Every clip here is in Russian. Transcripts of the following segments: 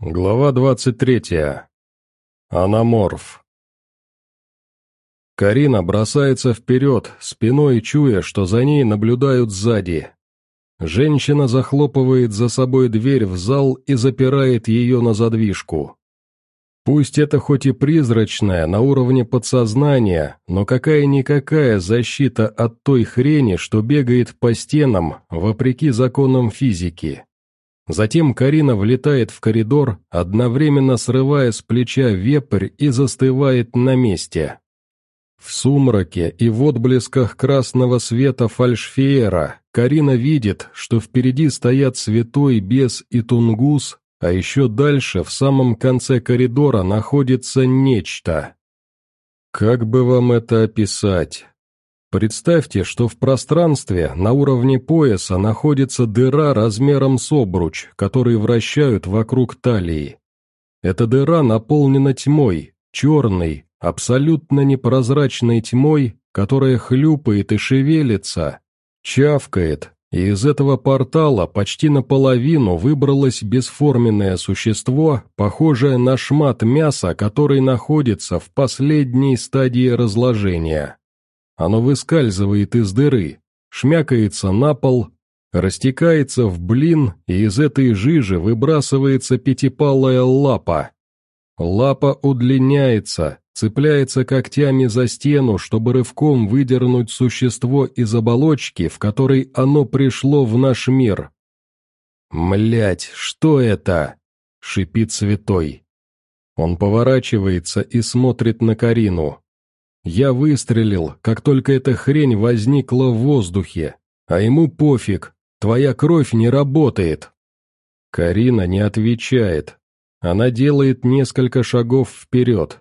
Глава двадцать третья. Аноморф. Карина бросается вперед, спиной чуя, что за ней наблюдают сзади. Женщина захлопывает за собой дверь в зал и запирает ее на задвижку. Пусть это хоть и призрачная, на уровне подсознания, но какая-никакая защита от той хрени, что бегает по стенам, вопреки законам физики. Затем Карина влетает в коридор, одновременно срывая с плеча вепрь и застывает на месте. В сумраке и в отблесках красного света фальшфеера Карина видит, что впереди стоят святой бес и тунгус, а еще дальше, в самом конце коридора, находится нечто. Как бы вам это описать? Представьте, что в пространстве на уровне пояса находится дыра размером с обруч, который вращают вокруг талии. Эта дыра наполнена тьмой, черной, абсолютно непрозрачной тьмой, которая хлюпает и шевелится, чавкает, и из этого портала почти наполовину выбралось бесформенное существо, похожее на шмат мяса, который находится в последней стадии разложения. Оно выскальзывает из дыры, шмякается на пол, растекается в блин, и из этой жижи выбрасывается пятипалая лапа. Лапа удлиняется, цепляется когтями за стену, чтобы рывком выдернуть существо из оболочки, в которой оно пришло в наш мир. «Млять, что это?» — шипит святой. Он поворачивается и смотрит на Карину. Я выстрелил, как только эта хрень возникла в воздухе, а ему пофиг, твоя кровь не работает. Карина не отвечает. Она делает несколько шагов вперед.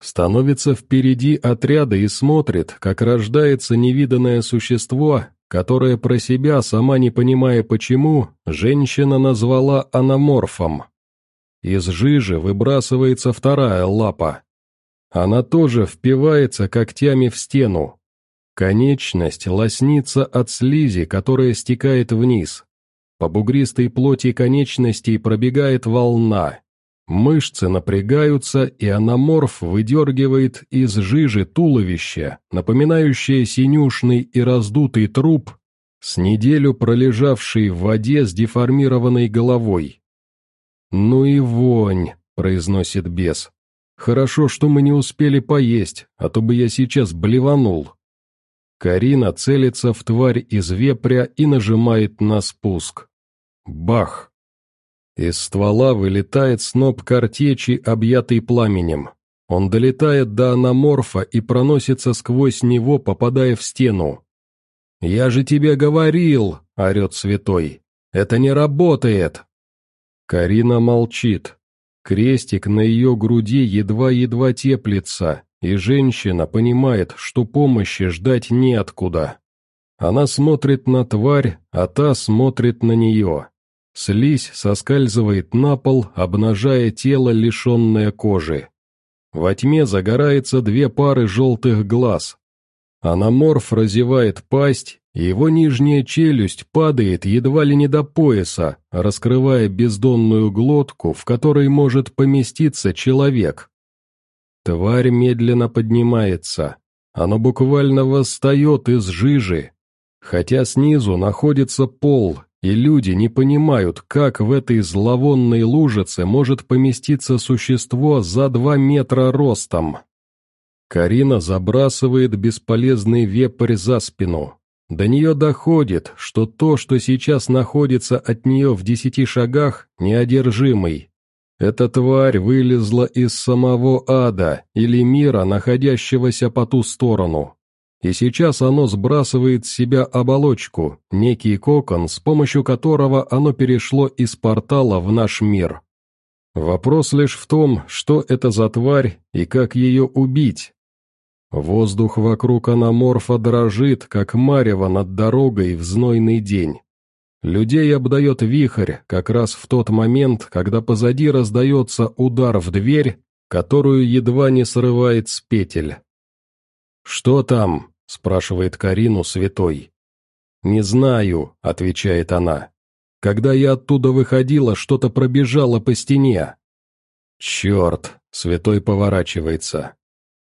Становится впереди отряда и смотрит, как рождается невиданное существо, которое про себя, сама не понимая почему, женщина назвала аноморфом. Из жижи выбрасывается вторая лапа, она тоже впивается когтями в стену. Конечность лоснится от слизи, которая стекает вниз. По бугристой плоти конечностей пробегает волна. Мышцы напрягаются, и аноморф выдергивает из жижи туловище, напоминающее синюшный и раздутый труп, с неделю пролежавший в воде с деформированной головой. «Ну и вонь», — произносит бес. Хорошо, что мы не успели поесть, а то бы я сейчас блеванул. Карина целится в тварь из вепря и нажимает на спуск. Бах! Из ствола вылетает сноп картечи, объятый пламенем. Он долетает до аноморфа и проносится сквозь него, попадая в стену. «Я же тебе говорил!» — орет святой. «Это не работает!» Карина молчит. Крестик на ее груди едва-едва теплится, и женщина понимает, что помощи ждать неоткуда. Она смотрит на тварь, а та смотрит на нее. Слизь соскальзывает на пол, обнажая тело, лишенное кожи. Во тьме загорается две пары желтых глаз. Аноморф разевает пасть, его нижняя челюсть падает едва ли не до пояса, раскрывая бездонную глотку, в которой может поместиться человек. Тварь медленно поднимается. Оно буквально восстает из жижи. Хотя снизу находится пол, и люди не понимают, как в этой зловонной лужице может поместиться существо за два метра ростом. Карина забрасывает бесполезный вепрь за спину. До нее доходит, что то, что сейчас находится от нее в десяти шагах, неодержимый. Эта тварь вылезла из самого ада или мира, находящегося по ту сторону. И сейчас оно сбрасывает с себя оболочку, некий кокон, с помощью которого оно перешло из портала в наш мир. Вопрос лишь в том, что это за тварь и как ее убить, Воздух вокруг аноморфа дрожит, как марево над дорогой в знойный день. Людей обдает вихрь как раз в тот момент, когда позади раздается удар в дверь, которую едва не срывает с петель. «Что там?» — спрашивает Карину святой. «Не знаю», — отвечает она. Когда я оттуда выходила, что-то пробежало по стене». «Черт!» — святой поворачивается.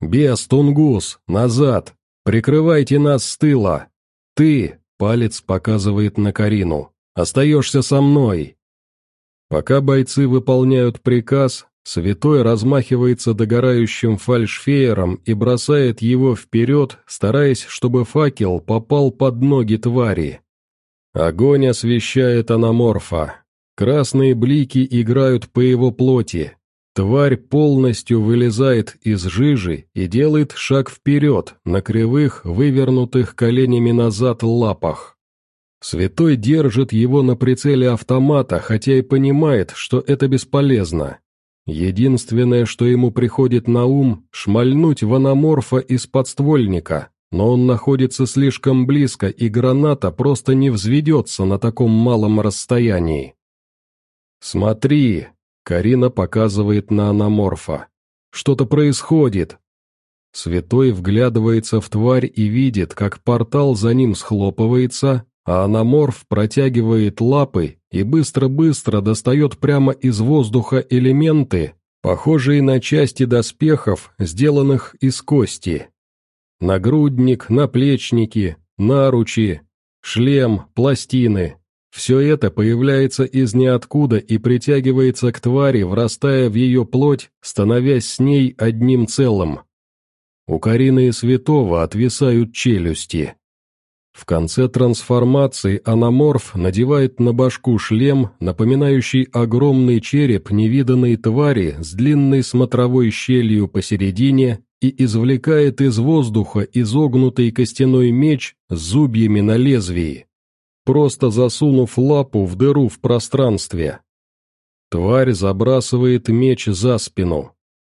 «Бес, Тунгус, назад! Прикрывайте нас с тыла! Ты!» — палец показывает на Карину. «Остаешься со мной!» Пока бойцы выполняют приказ, святой размахивается догорающим фальшфеером и бросает его вперед, стараясь, чтобы факел попал под ноги твари. Огонь освещает аноморфа. Красные блики играют по его плоти, Тварь полностью вылезает из жижи и делает шаг вперед на кривых, вывернутых коленями назад лапах. Святой держит его на прицеле автомата, хотя и понимает, что это бесполезно. Единственное, что ему приходит на ум, шмальнуть в аноморфа из подствольника, но он находится слишком близко, и граната просто не взведется на таком малом расстоянии. «Смотри!» Карина показывает на аноморфа. «Что-то происходит!» Святой вглядывается в тварь и видит, как портал за ним схлопывается, а аноморф протягивает лапы и быстро-быстро достает прямо из воздуха элементы, похожие на части доспехов, сделанных из кости. Нагрудник, наплечники, наручи, шлем, пластины, все это появляется из ниоткуда и притягивается к твари, врастая в ее плоть, становясь с ней одним целым. У Карины и Святого отвисают челюсти. В конце трансформации аноморф надевает на башку шлем, напоминающий огромный череп невиданной твари с длинной смотровой щелью посередине и извлекает из воздуха изогнутый костяной меч с зубьями на лезвии просто засунув лапу в дыру в пространстве. Тварь забрасывает меч за спину.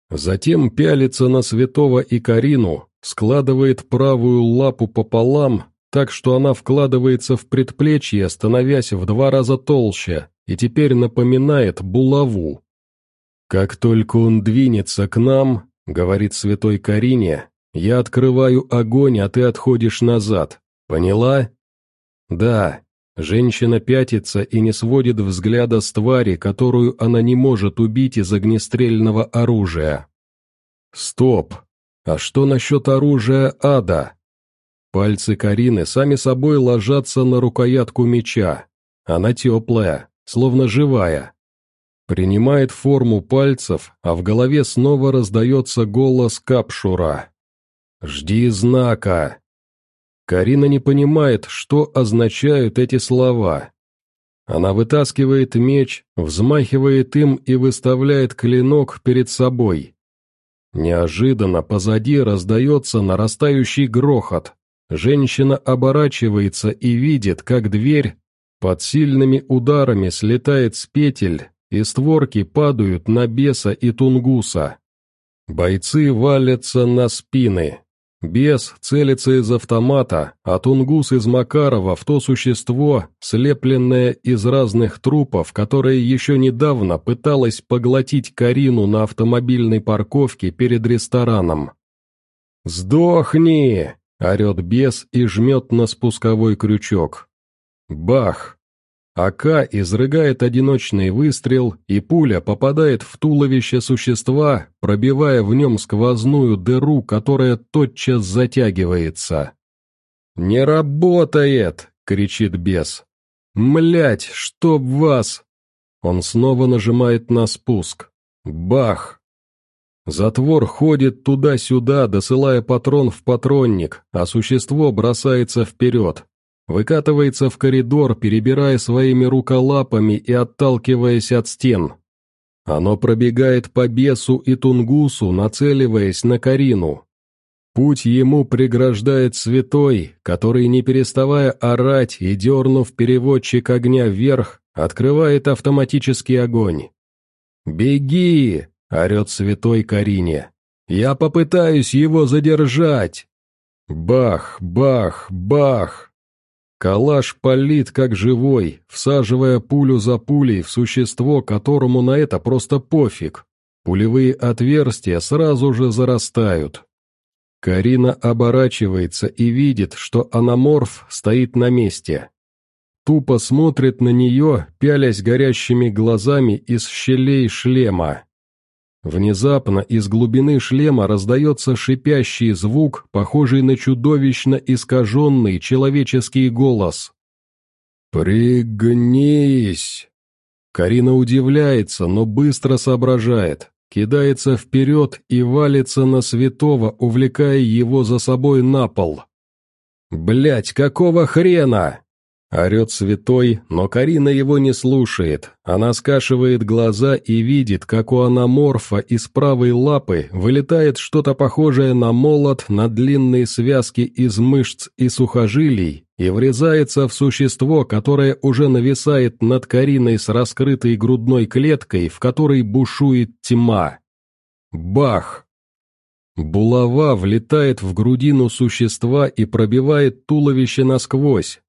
Затем пялится на святого и Карину, складывает правую лапу пополам, так что она вкладывается в предплечье, становясь в два раза толще, и теперь напоминает булаву. «Как только он двинется к нам, — говорит святой Карине, — я открываю огонь, а ты отходишь назад. Поняла?» «Да». Женщина пятится и не сводит взгляда с твари, которую она не может убить из огнестрельного оружия. «Стоп! А что насчет оружия ада?» Пальцы Карины сами собой ложатся на рукоятку меча. Она теплая, словно живая. Принимает форму пальцев, а в голове снова раздается голос Капшура. «Жди знака!» Карина не понимает, что означают эти слова. Она вытаскивает меч, взмахивает им и выставляет клинок перед собой. Неожиданно позади раздается нарастающий грохот. Женщина оборачивается и видит, как дверь под сильными ударами слетает с петель, и створки падают на беса и тунгуса. Бойцы валятся на спины, Бес целится из автомата, а Тунгус из Макарова в то существо, слепленное из разных трупов, которое еще недавно пыталось поглотить Карину на автомобильной парковке перед рестораном. «Сдохни!» — орет бес и жмет на спусковой крючок. Бах! АК изрыгает одиночный выстрел, и пуля попадает в туловище существа, пробивая в нем сквозную дыру, которая тотчас затягивается. «Не работает!» — кричит бес. «Млять, чтоб вас!» Он снова нажимает на спуск. Бах! Затвор ходит туда-сюда, досылая патрон в патронник, а существо бросается вперед выкатывается в коридор, перебирая своими руколапами и отталкиваясь от стен. Оно пробегает по бесу и тунгусу, нацеливаясь на Карину. Путь ему преграждает святой, который, не переставая орать и дернув переводчик огня вверх, открывает автоматический огонь. «Беги!» — орет святой Карине. «Я попытаюсь его задержать!» Бах, бах, бах! Калаш палит как живой, всаживая пулю за пулей в существо, которому на это просто пофиг. Пулевые отверстия сразу же зарастают. Карина оборачивается и видит, что аноморф стоит на месте. тупо смотрит на нее, пялясь горящими глазами из щелей шлема. Внезапно из глубины шлема раздается шипящий звук, похожий на чудовищно искаженный человеческий голос. «Пригнись!» Карина удивляется, но быстро соображает, кидается вперед и валится на святого, увлекая его за собой на пол. «Блядь, какого хрена?» Орет святой, но Карина его не слушает. Она скашивает глаза и видит, как у аноморфа из правой лапы вылетает что-то похожее на молот на длинной связке из мышц и сухожилий и врезается в существо, которое уже нависает над Кариной с раскрытой грудной клеткой, в которой бушует тьма. Бах! Булава влетает в грудину существа и пробивает туловище насквозь,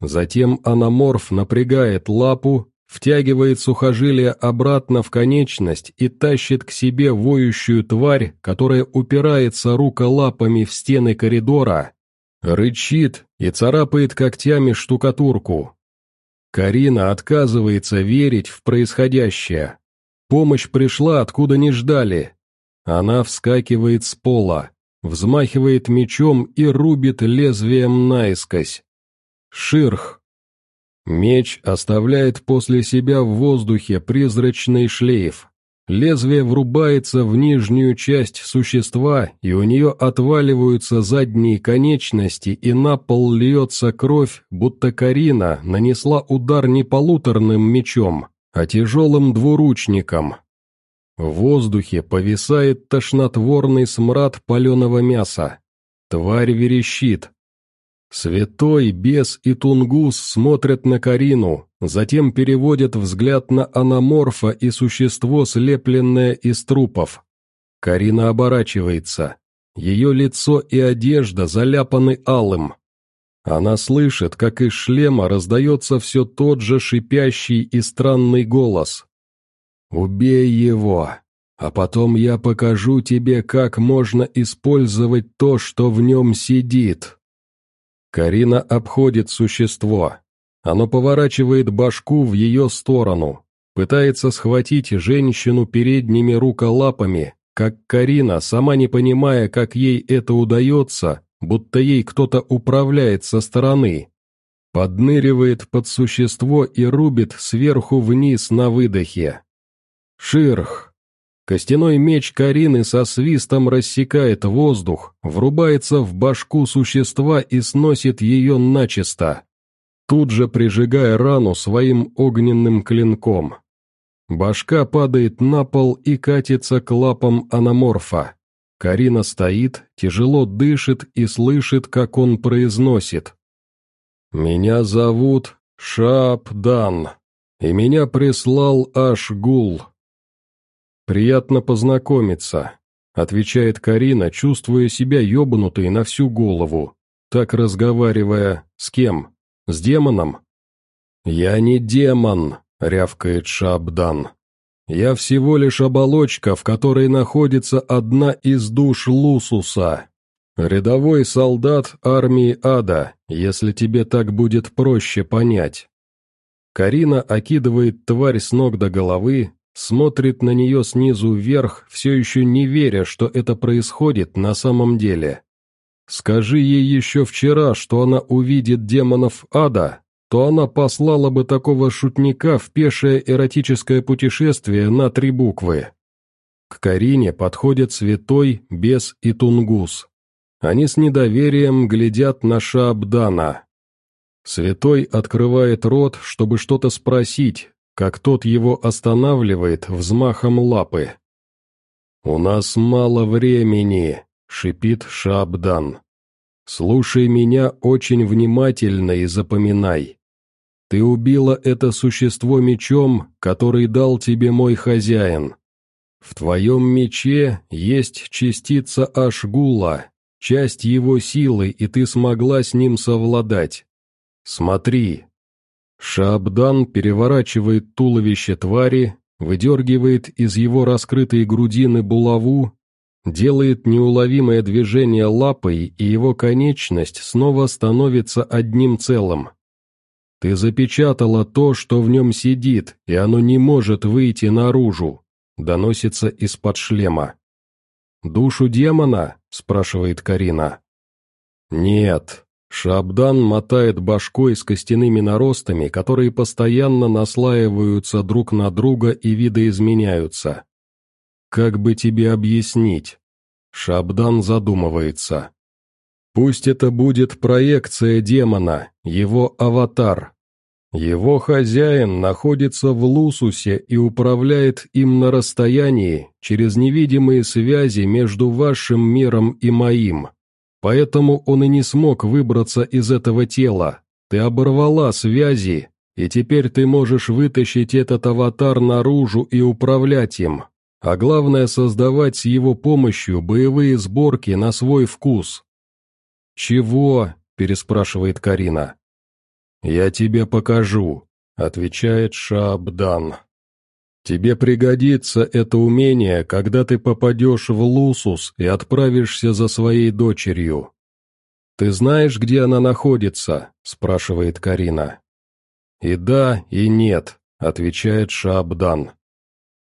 Затем аноморф напрягает лапу, втягивает сухожилие обратно в конечность и тащит к себе воющую тварь, которая упирается руколапами в стены коридора, рычит и царапает когтями штукатурку. Карина отказывается верить в происходящее. Помощь пришла, откуда не ждали. Она вскакивает с пола, взмахивает мечом и рубит лезвием наискось. Ширх. Меч оставляет после себя в воздухе призрачный шлейф. Лезвие врубается в нижнюю часть существа, и у нее отваливаются задние конечности, и на пол льется кровь, будто Карина нанесла удар не полуторным мечом, а тяжелым двуручником. В воздухе повисает тошнотворный смрад паленого мяса. Тварь верещит, Святой, бес и тунгус смотрят на Карину, затем переводят взгляд на аноморфа и существо, слепленное из трупов. Карина оборачивается. Ее лицо и одежда заляпаны алым. Она слышит, как из шлема раздается все тот же шипящий и странный голос. «Убей его, а потом я покажу тебе, как можно использовать то, что в нем сидит». Карина обходит существо. Оно поворачивает башку в ее сторону, пытается схватить женщину передними руколапами, как Карина, сама не понимая, как ей это удается, будто ей кто-то управляет со стороны. Подныривает под существо и рубит сверху вниз на выдохе. Ширх, Костяной меч Карины со свистом рассекает воздух, врубается в башку существа и сносит ее начисто, тут же прижигая рану своим огненным клинком. Башка падает на пол и катится к лапам аноморфа. Карина стоит, тяжело дышит и слышит, как он произносит. «Меня зовут Шапдан, и меня прислал Ашгул, «Приятно познакомиться», — отвечает Карина, чувствуя себя ебанутой на всю голову, так разговаривая с кем? С демоном? «Я не демон», — рявкает Шабдан. «Я всего лишь оболочка, в которой находится одна из душ Лусуса. Рядовой солдат армии Ада, если тебе так будет проще понять». Карина окидывает тварь с ног до головы, смотрит на нее снизу вверх, все еще не веря, что это происходит на самом деле. Скажи ей еще вчера, что она увидит демонов ада, то она послала бы такого шутника в пешее эротическое путешествие на три буквы. К Карине подходят святой, бес и тунгус. Они с недоверием глядят на Шаабдана. Святой открывает рот, чтобы что-то спросить, как тот его останавливает взмахом лапы. «У нас мало времени», — шипит Шабдан. «Слушай меня очень внимательно и запоминай. Ты убила это существо мечом, который дал тебе мой хозяин. В твоем мече есть частица Ашгула, часть его силы, и ты смогла с ним совладать. Смотри, Шабдан переворачивает туловище твари, выдергивает из его раскрытой грудины булаву, делает неуловимое движение лапой, и его конечность снова становится одним целым. Ты запечатала то, что в нем сидит, и оно не может выйти наружу», — доносится из-под шлема. «Душу демона?» — спрашивает Карина. «Нет». Шабдан мотает башкой с костяными наростами, которые постоянно наслаиваются друг на друга и видоизменяются. «Как бы тебе объяснить?» Шабдан задумывается. «Пусть это будет проекция демона, его аватар. Его хозяин находится в Лусусе и управляет им на расстоянии через невидимые связи между вашим миром и моим. Поэтому он и не смог выбраться из этого тела. Ты оборвала связи, и теперь ты можешь вытащить этот аватар наружу и управлять им. А главное создавать с его помощью боевые сборки на свой вкус. «Чего?» – переспрашивает Карина. «Я тебе покажу», — отвечает Шабдан. «Тебе пригодится это умение, когда ты попадешь в Лусус и отправишься за своей дочерью». «Ты знаешь, где она находится?» — спрашивает Карина. «И да, и нет», — отвечает Шабдан.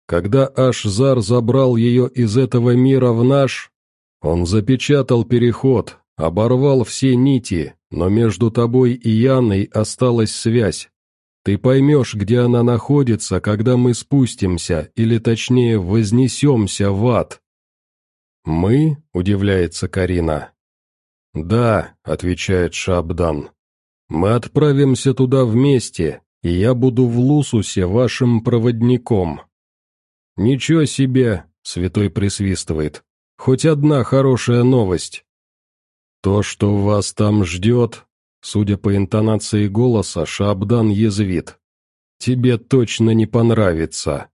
«Когда Ашзар забрал ее из этого мира в наш, он запечатал переход, оборвал все нити, но между тобой и Яной осталась связь. Ты поймешь, где она находится, когда мы спустимся, или точнее вознесемся в ад». «Мы?» — удивляется Карина. «Да», — отвечает Шабдан. «Мы отправимся туда вместе, и я буду в Лусусе вашим проводником». «Ничего себе!» — святой присвистывает. «Хоть одна хорошая новость». «То, что вас там ждет...» Судя по интонации голоса, Шабдан язвит. «Тебе точно не понравится».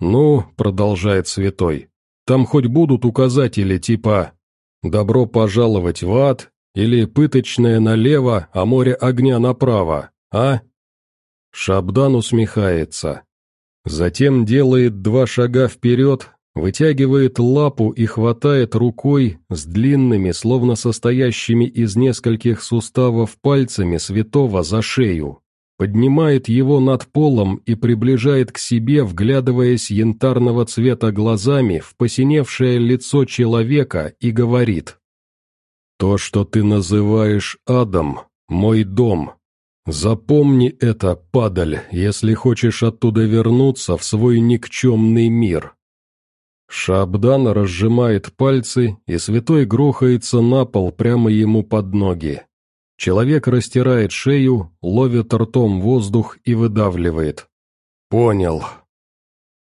«Ну», — продолжает святой, — «там хоть будут указатели типа «добро пожаловать в ад» или «пыточное налево, а море огня направо», а?» Шабдан усмехается. Затем делает два шага вперед, Вытягивает лапу и хватает рукой с длинными, словно состоящими из нескольких суставов пальцами святого за шею. Поднимает его над полом и приближает к себе, вглядываясь янтарного цвета глазами в посиневшее лицо человека и говорит. «То, что ты называешь адом, мой дом. Запомни это, падаль, если хочешь оттуда вернуться в свой никчемный мир». Шабдан разжимает пальцы, и святой грохается на пол прямо ему под ноги. Человек растирает шею, ловит ртом воздух и выдавливает. «Понял».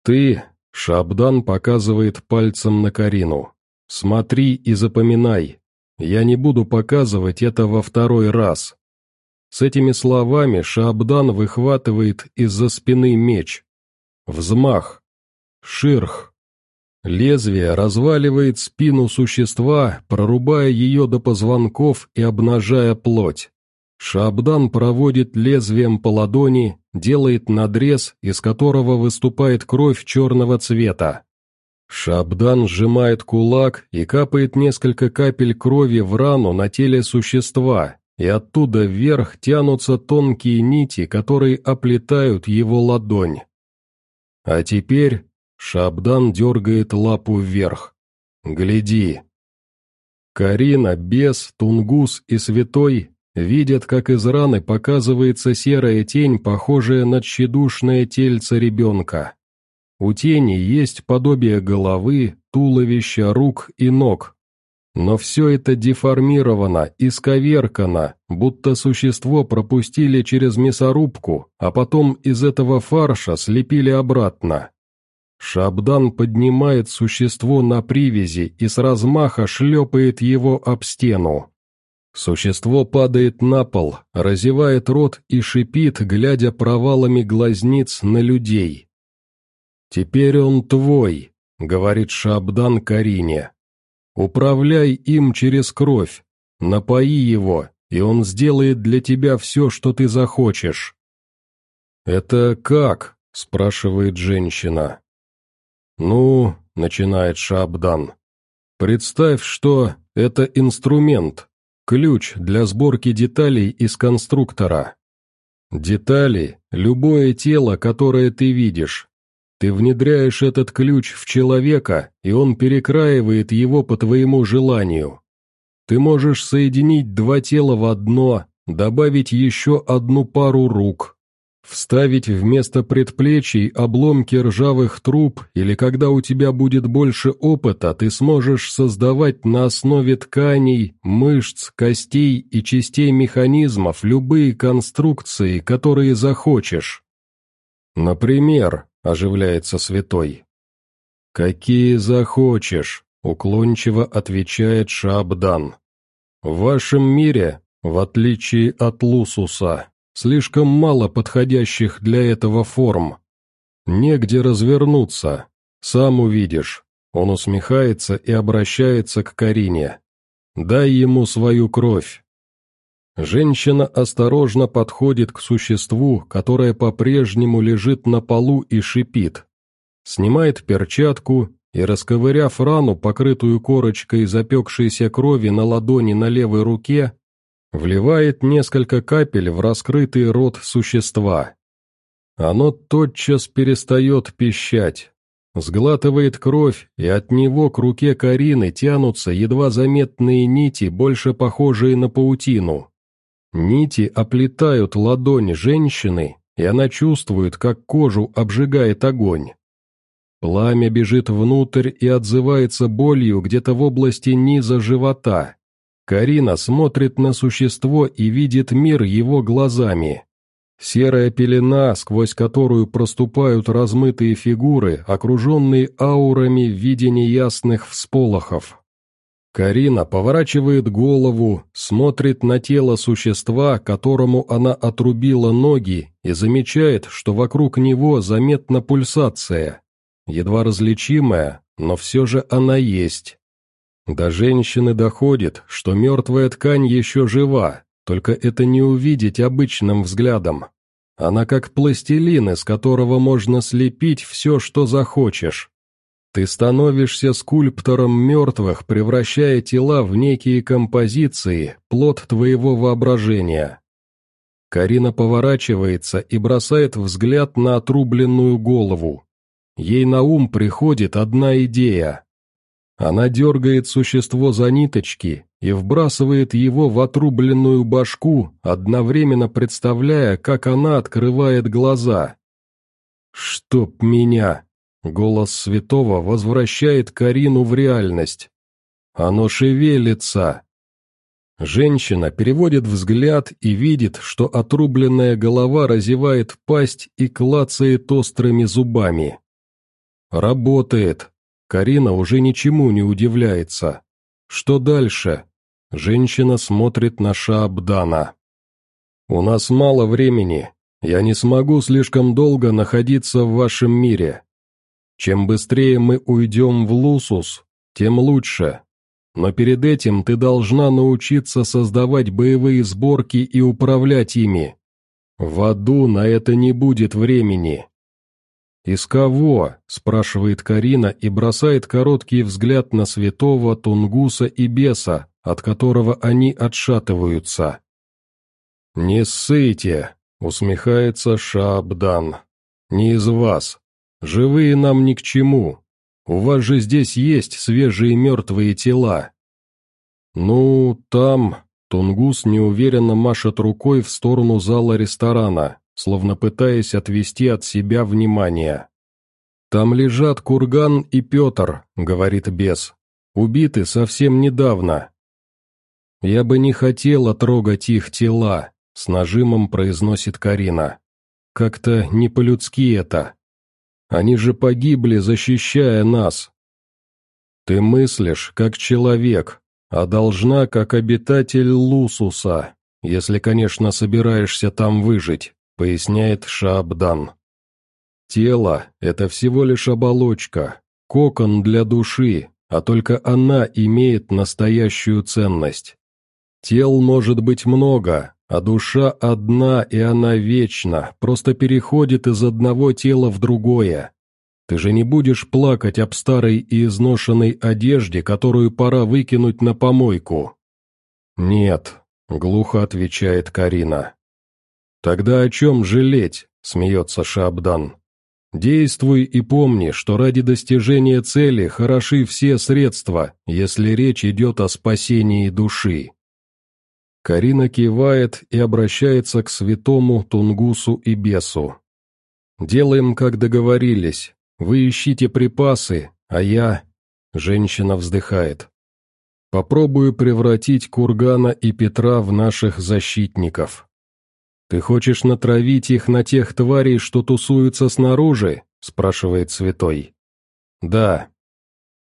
«Ты», — Шабдан показывает пальцем на Карину, — «смотри и запоминай. Я не буду показывать это во второй раз». С этими словами Шабдан выхватывает из-за спины меч. Взмах. Ширх. Лезвие разваливает спину существа, прорубая ее до позвонков и обнажая плоть. Шабдан проводит лезвием по ладони, делает надрез, из которого выступает кровь черного цвета. Шабдан сжимает кулак и капает несколько капель крови в рану на теле существа, и оттуда вверх тянутся тонкие нити, которые оплетают его ладонь. А теперь Шабдан дергает лапу вверх. «Гляди!» Карина, Бес, Тунгус и Святой видят, как из раны показывается серая тень, похожая на тщедушное тельце ребенка. У тени есть подобие головы, туловища, рук и ног. Но все это деформировано, исковеркано, будто существо пропустили через мясорубку, а потом из этого фарша слепили обратно. Шабдан поднимает существо на привязи и с размаха шлепает его об стену. Существо падает на пол, разевает рот и шипит, глядя провалами глазниц на людей. «Теперь он твой», — говорит Шабдан Карине. «Управляй им через кровь, напои его, и он сделает для тебя все, что ты захочешь». «Это как?» — спрашивает женщина. «Ну», — начинает Шабдан, — «представь, что это инструмент, ключ для сборки деталей из конструктора. Детали – любое тело, которое ты видишь. Ты внедряешь этот ключ в человека, и он перекраивает его по твоему желанию. Ты можешь соединить два тела в одно, добавить еще одну пару рук, Вставить вместо предплечий обломки ржавых труб или когда у тебя будет больше опыта, ты сможешь создавать на основе тканей, мышц, костей и частей механизмов любые конструкции, которые захочешь. Например, оживляется святой. «Какие захочешь», — уклончиво отвечает Шабдан. «В вашем мире, в отличие от Лусуса, Слишком мало подходящих для этого форм. Негде развернуться. Сам увидишь. Он усмехается и обращается к Карине. «Дай ему свою кровь». Женщина осторожно подходит к существу, которое по-прежнему лежит на полу и шипит. Снимает перчатку и, расковыряв рану, покрытую корочкой запекшейся крови на ладони на левой руке, Вливает несколько капель в раскрытый рот существа. Оно тотчас перестает пищать, сглатывает кровь, и от него к руке Карины тянутся едва заметные нити, больше похожие на паутину. Нити оплетают ладонь женщины, и она чувствует, как кожу обжигает огонь. Пламя бежит внутрь и отзывается болью где-то в области низа живота. Карина смотрит на существо и видит мир его глазами. Серая пелена, сквозь которую проступают размытые фигуры, окруженные аурами в виде неясных всполохов. Карина поворачивает голову, смотрит на тело существа, которому она отрубила ноги, и замечает, что вокруг него заметна пульсация. Едва различимая, но все же она есть. До женщины доходит, что мертвая ткань еще жива, только это не увидеть обычным взглядом. Она как пластилин, из которого можно слепить все, что захочешь. Ты становишься скульптором мертвых, превращая тела в некие композиции, плод твоего воображения. Карина поворачивается и бросает взгляд на отрубленную голову. Ей на ум приходит одна идея. Она дергает существо за ниточки и вбрасывает его в отрубленную башку, одновременно представляя, как она открывает глаза. «Чтоб меня!» — голос святого возвращает Карину в реальность. «Оно шевелится!» Женщина переводит взгляд и видит, что отрубленная голова разевает пасть и клацает острыми зубами. «Работает!» Карина уже ничему не удивляется. Что дальше? Женщина смотрит на Шаабдана. «У нас мало времени. Я не смогу слишком долго находиться в вашем мире. Чем быстрее мы уйдем в Лусус, тем лучше. Но перед этим ты должна научиться создавать боевые сборки и управлять ими. В аду на это не будет времени. «Из кого?» – спрашивает Карина и бросает короткий взгляд на святого Тунгуса и беса, от которого они отшатываются. «Не ссыте!» – усмехается Шаабдан. «Не из вас. Живые нам ни к чему. У вас же здесь есть свежие мертвые тела». «Ну, там...» – Тунгус неуверенно машет рукой в сторону зала ресторана словно пытаясь отвести от себя внимание. «Там лежат Курган и Петр», — говорит бес. «Убиты совсем недавно». «Я бы не хотела трогать их тела», — с нажимом произносит Карина. «Как-то не по-людски это. Они же погибли, защищая нас». «Ты мыслишь, как человек, а должна, как обитатель Лусуса, если, конечно, собираешься там выжить» поясняет Шаабдан. Тело – это всего лишь оболочка, кокон для души, а только она имеет настоящую ценность. Тел может быть много, а душа одна, и она вечна, просто переходит из одного тела в другое. Ты же не будешь плакать об старой и изношенной одежде, которую пора выкинуть на помойку. «Нет», — глухо отвечает Карина. «Тогда о чем жалеть?» — смеется Шабдан. «Действуй и помни, что ради достижения цели хороши все средства, если речь идет о спасении души». Карина кивает и обращается к святому Тунгусу и Бесу. «Делаем, как договорились. Вы ищите припасы, а я...» Женщина вздыхает. «Попробую превратить Кургана и Петра в наших защитников». «Ты хочешь натравить их на тех тварей, что тусуются снаружи?» — спрашивает Святой. «Да».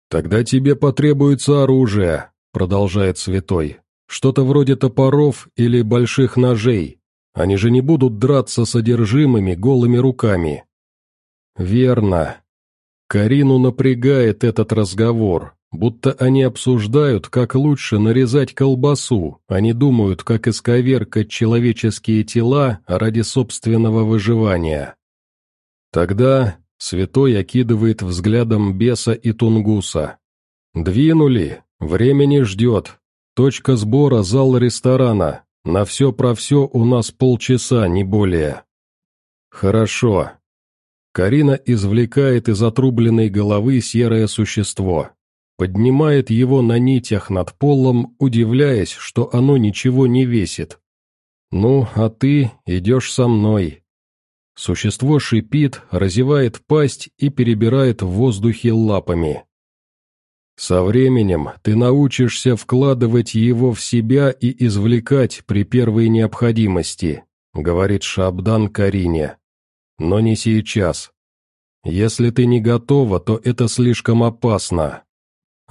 «Тогда тебе потребуется оружие», — продолжает Святой. «Что-то вроде топоров или больших ножей. Они же не будут драться содержимыми голыми руками». «Верно». Карину напрягает этот разговор, будто они обсуждают, как лучше нарезать колбасу, они думают, как исковеркать человеческие тела ради собственного выживания. Тогда святой окидывает взглядом беса и тунгуса. «Двинули, время не ждет. Точка сбора – зал ресторана. На все про все у нас полчаса, не более». «Хорошо». Карина извлекает из отрубленной головы серое существо поднимает его на нитях над полом, удивляясь, что оно ничего не весит. «Ну, а ты идешь со мной». Существо шипит, разевает пасть и перебирает в воздухе лапами. «Со временем ты научишься вкладывать его в себя и извлекать при первой необходимости», — говорит Шабдан Карине. «Но не сейчас. Если ты не готова, то это слишком опасно.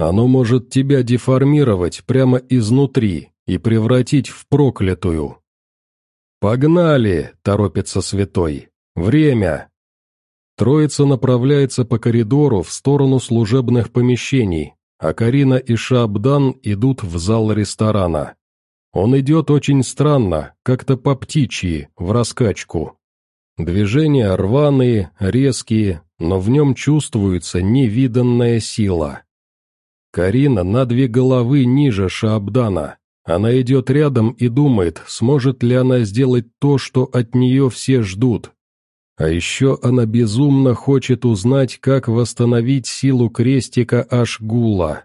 Оно может тебя деформировать прямо изнутри и превратить в проклятую. «Погнали!» – торопится святой. «Время!» Троица направляется по коридору в сторону служебных помещений, а Карина и Шабдан идут в зал ресторана. Он идет очень странно, как-то по птичьи, в раскачку. Движения рваные, резкие, но в нем чувствуется невиданная сила. Карина на две головы ниже Шаабдана. Она идет рядом и думает, сможет ли она сделать то, что от нее все ждут. А еще она безумно хочет узнать, как восстановить силу крестика Ашгула.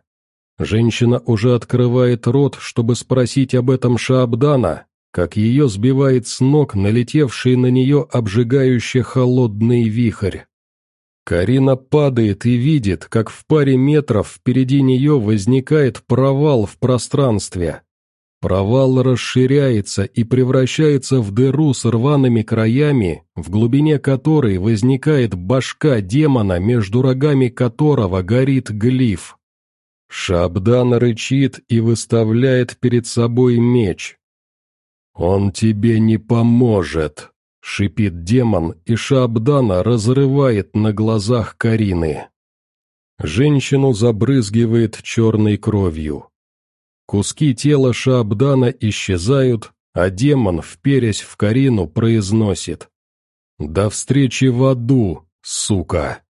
Женщина уже открывает рот, чтобы спросить об этом Шаабдана, как ее сбивает с ног налетевший на нее обжигающий холодный вихрь. Карина падает и видит, как в паре метров впереди нее возникает провал в пространстве. Провал расширяется и превращается в дыру с рваными краями, в глубине которой возникает башка демона, между рогами которого горит глиф. Шабдан рычит и выставляет перед собой меч. «Он тебе не поможет», Шипит демон, и Шабдана разрывает на глазах Карины. Женщину забрызгивает черной кровью. Куски тела Шабдана исчезают, а демон, вперясь в Карину, произносит «До встречи в аду, сука!»